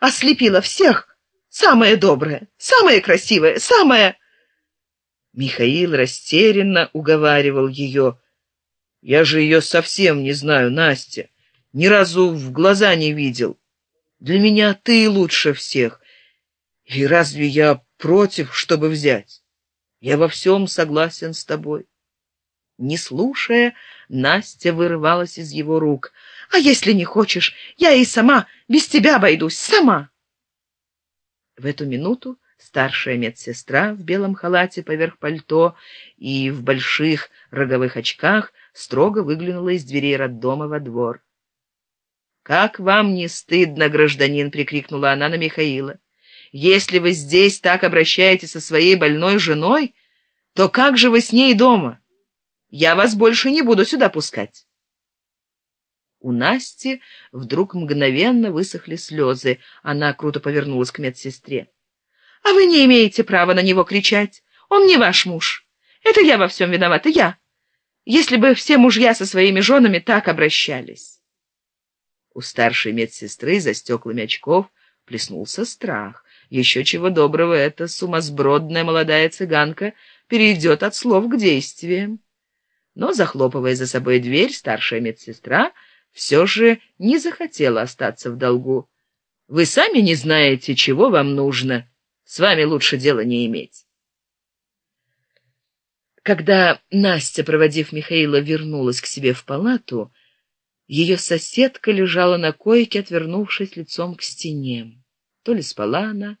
ослепила всех. Самое доброе, самое красивое, самое...» Михаил растерянно уговаривал ее. «Я же ее совсем не знаю, Настя. Ни разу в глаза не видел. Для меня ты лучше всех. И разве я против, чтобы взять? Я во всем согласен с тобой». Не слушая, Настя вырывалась из его рук. «А если не хочешь, я и сама без тебя обойдусь, сама!» В эту минуту старшая медсестра в белом халате поверх пальто и в больших роговых очках строго выглянула из дверей роддома во двор. «Как вам не стыдно, гражданин!» — прикрикнула она на Михаила. «Если вы здесь так обращаетесь со своей больной женой, то как же вы с ней дома? Я вас больше не буду сюда пускать!» У Насти вдруг мгновенно высохли слезы. Она круто повернулась к медсестре. «А вы не имеете права на него кричать. Он не ваш муж. Это я во всем виновата, я. Если бы все мужья со своими женами так обращались». У старшей медсестры за стеклами очков плеснулся страх. Еще чего доброго эта сумасбродная молодая цыганка перейдет от слов к действиям. Но, захлопывая за собой дверь, старшая медсестра — все же не захотела остаться в долгу. Вы сами не знаете, чего вам нужно. С вами лучше дела не иметь. Когда Настя, проводив Михаила, вернулась к себе в палату, ее соседка лежала на койке, отвернувшись лицом к стене. То ли спала она,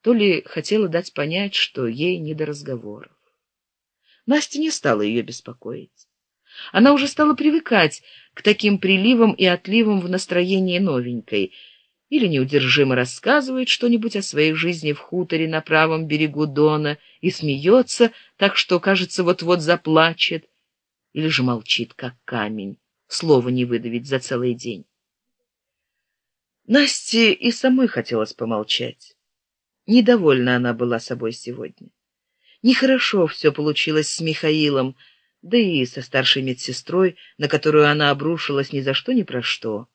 то ли хотела дать понять, что ей не до разговоров. Настя не стала ее беспокоить. Она уже стала привыкать к таким приливам и отливам в настроении новенькой, или неудержимо рассказывает что-нибудь о своей жизни в хуторе на правом берегу Дона и смеется, так что, кажется, вот-вот заплачет, или же молчит, как камень, слова не выдавить за целый день. Насте и самой хотелось помолчать. Недовольна она была собой сегодня. Нехорошо все получилось с Михаилом, да и со старшей медсестрой, на которую она обрушилась ни за что ни про что.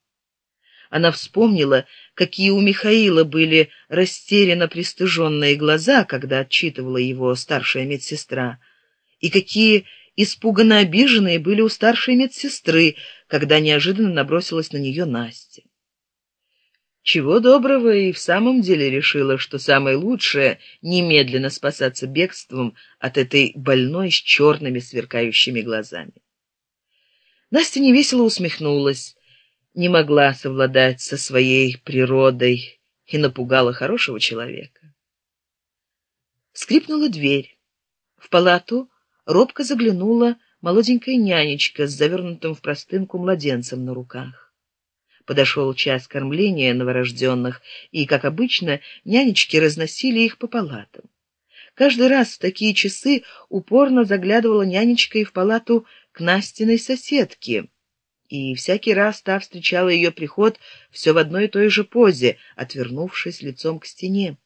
Она вспомнила, какие у Михаила были растерянно пристыженные глаза, когда отчитывала его старшая медсестра, и какие испуганно обиженные были у старшей медсестры, когда неожиданно набросилась на нее Настя. Чего доброго и в самом деле решила, что самое лучшее — немедленно спасаться бегством от этой больной с черными сверкающими глазами. Настя невесело усмехнулась, не могла совладать со своей природой и напугала хорошего человека. Скрипнула дверь. В палату робко заглянула молоденькая нянечка с завернутым в простынку младенцем на руках. Подошел час кормления новорожденных, и, как обычно, нянечки разносили их по палатам. Каждый раз в такие часы упорно заглядывала нянечка и в палату к Настиной соседке, и всякий раз та встречала ее приход все в одной и той же позе, отвернувшись лицом к стене.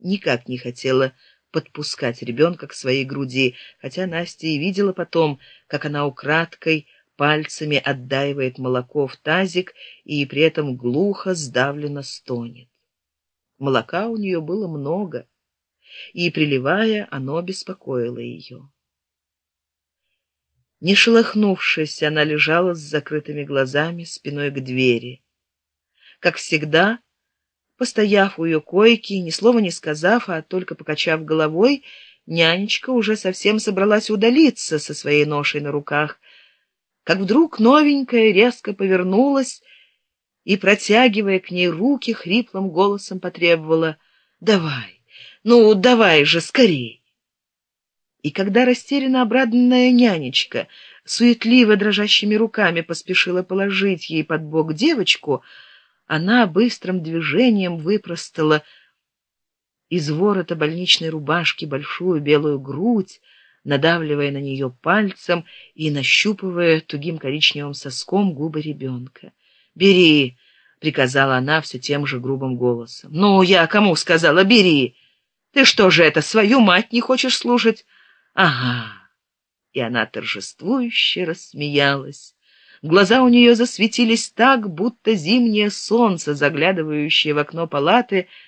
Никак не хотела подпускать ребенка к своей груди, хотя Настя и видела потом, как она украдкой пальцами отдаивает молоко в тазик и при этом глухо сдавленно стонет. Молока у нее было много, и, приливая, оно беспокоило ее. Не шелохнувшись, она лежала с закрытыми глазами, спиной к двери. Как всегда, постояв у ее койки, ни слова не сказав, а только покачав головой, нянечка уже совсем собралась удалиться со своей ношей на руках, как вдруг новенькая резко повернулась и, протягивая к ней руки, хриплым голосом потребовала «Давай, ну давай же, скорей!» И когда растерянно обрадованная нянечка суетливо дрожащими руками поспешила положить ей под бок девочку, она быстрым движением выпростала из ворота больничной рубашки большую белую грудь, надавливая на нее пальцем и нащупывая тугим коричневым соском губы ребенка. «Бери!» — приказала она все тем же грубым голосом. «Ну, я кому сказала, бери! Ты что же это, свою мать не хочешь слушать?» «Ага!» И она торжествующе рассмеялась. Глаза у нее засветились так, будто зимнее солнце, заглядывающее в окно палаты,